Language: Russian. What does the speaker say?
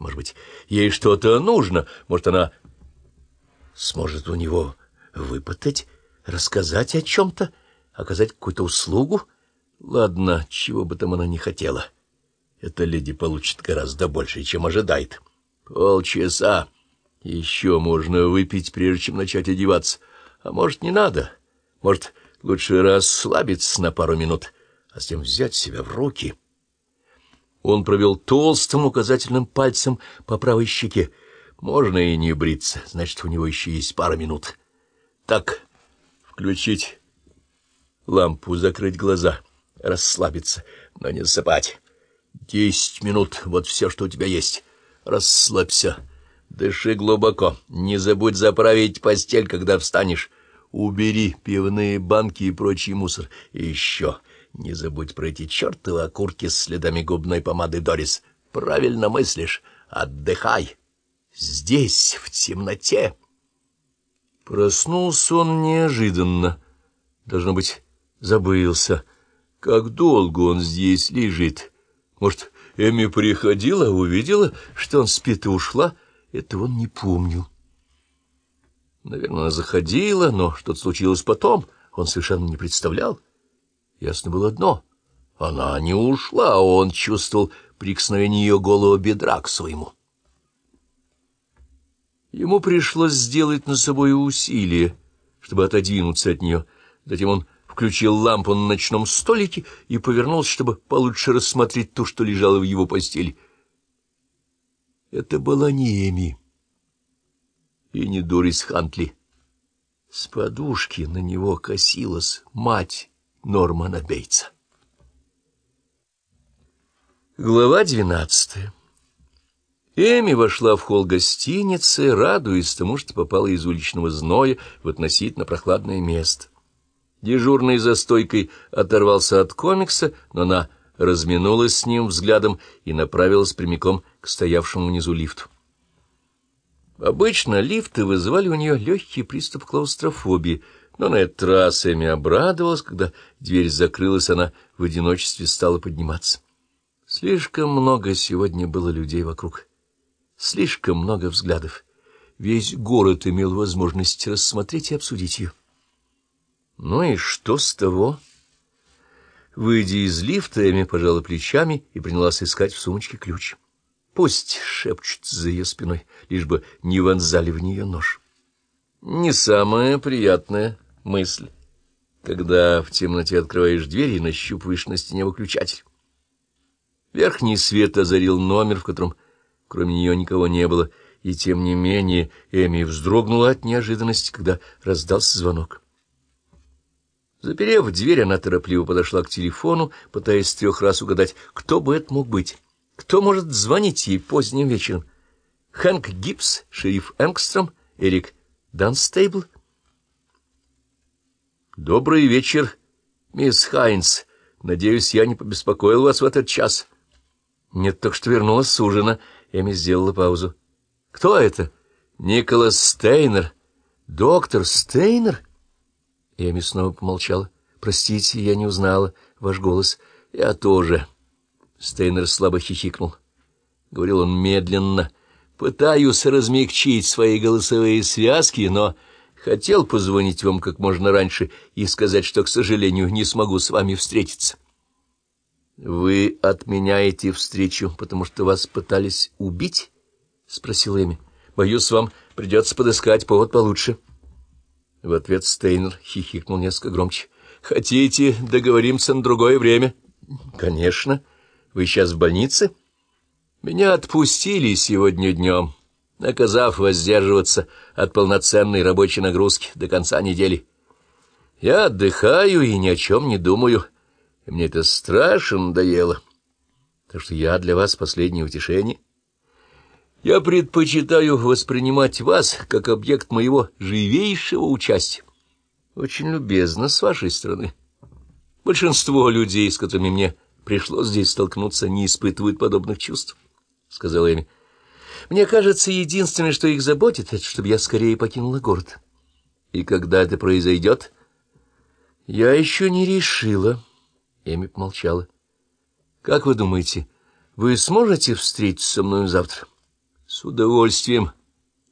Может быть, ей что-то нужно, может, она сможет у него выпытать, рассказать о чем-то, оказать какую-то услугу. Ладно, чего бы там она не хотела. Эта леди получит гораздо больше, чем ожидает. Полчаса. Еще можно выпить, прежде чем начать одеваться. А может, не надо. Может, лучше расслабиться на пару минут, а затем взять себя в руки. Он провел толстым указательным пальцем по правой щеке. Можно и не бриться, значит, у него еще есть пара минут. Так, включить лампу, закрыть глаза, расслабиться, но не засыпать. Десять минут — вот все, что у тебя есть. Расслабься, дыши глубоко, не забудь заправить постель, когда встанешь. Убери пивные банки и прочий мусор. И еще не забудь про эти чертовы окурки с следами губной помады Дорис. Правильно мыслишь. Отдыхай. Здесь, в темноте. Проснулся он неожиданно. Должно быть, забылся. Как долго он здесь лежит. Может, Эми приходила, увидела, что он спит и ушла? Этого он не помнил. Наверное, она заходила, но что-то случилось потом, он совершенно не представлял. Ясно было одно — она не ушла, а он чувствовал прикосновение ее голого бедра к своему. Ему пришлось сделать на собой усилие, чтобы отодвинуться от нее. Затем он включил лампу на ночном столике и повернулся, чтобы получше рассмотреть то, что лежало в его постели. Это была не Эми и не Дорис Хантли. С подушки на него косилась мать Нормана Бейтса. Глава двенадцатая Эми вошла в холл гостиницы, радуясь тому, что попала из уличного зноя в относительно прохладное место. Дежурный за стойкой оторвался от комикса, но она разминулась с ним взглядом и направилась прямиком к стоявшему внизу лифту. Обычно лифты вызывали у нее легкий приступ клаустрофобии, но на этот раз Эми обрадовалась, когда дверь закрылась, она в одиночестве стала подниматься. Слишком много сегодня было людей вокруг, слишком много взглядов. Весь город имел возможность рассмотреть и обсудить ее. Ну и что с того? Выйдя из лифта, Эми пожала плечами и принялась искать в сумочке ключ. Пусть шепчут за ее спиной, лишь бы не вонзали в нее нож. Не самая приятная мысль, когда в темноте открываешь дверь и нащупываешь на стене выключатель. Верхний свет озарил номер, в котором кроме нее никого не было, и тем не менее Эми вздрогнула от неожиданности, когда раздался звонок. Заперев дверь, она торопливо подошла к телефону, пытаясь трех раз угадать, кто бы это мог быть. Кто может звонить ей поздним вечером? Хэнк Гибс, шериф Энгстром, Эрик Данстейбл? Добрый вечер, мисс Хайнс. Надеюсь, я не побеспокоил вас в этот час. Нет, только что вернулась с ужина. Эми сделала паузу. Кто это? Николас Стейнер. Доктор Стейнер? Эми снова помолчала. Простите, я не узнала ваш голос. Я тоже. Стейнер слабо хихикнул. Говорил он медленно. «Пытаюсь размягчить свои голосовые связки, но хотел позвонить вам как можно раньше и сказать, что, к сожалению, не смогу с вами встретиться». «Вы отменяете встречу, потому что вас пытались убить?» — спросил Эми. «Боюсь, вам придется подыскать повод получше». В ответ Стейнер хихикнул несколько громче. «Хотите, договоримся на другое время?» «Конечно». Вы сейчас в больнице? Меня отпустили сегодня днем, наказав воздерживаться от полноценной рабочей нагрузки до конца недели. Я отдыхаю и ни о чем не думаю, мне это страшно надоело. Так что я для вас последнее утешение. Я предпочитаю воспринимать вас как объект моего живейшего участия. Очень любезно с вашей стороны. Большинство людей, с которыми мне пришлось здесь столкнуться, не испытывают подобных чувств, — сказала Эми. Мне кажется, единственное, что их заботит, это чтобы я скорее покинула город. И когда это произойдет? Я еще не решила. Эми помолчала. Как вы думаете, вы сможете встретиться со мной завтра? С удовольствием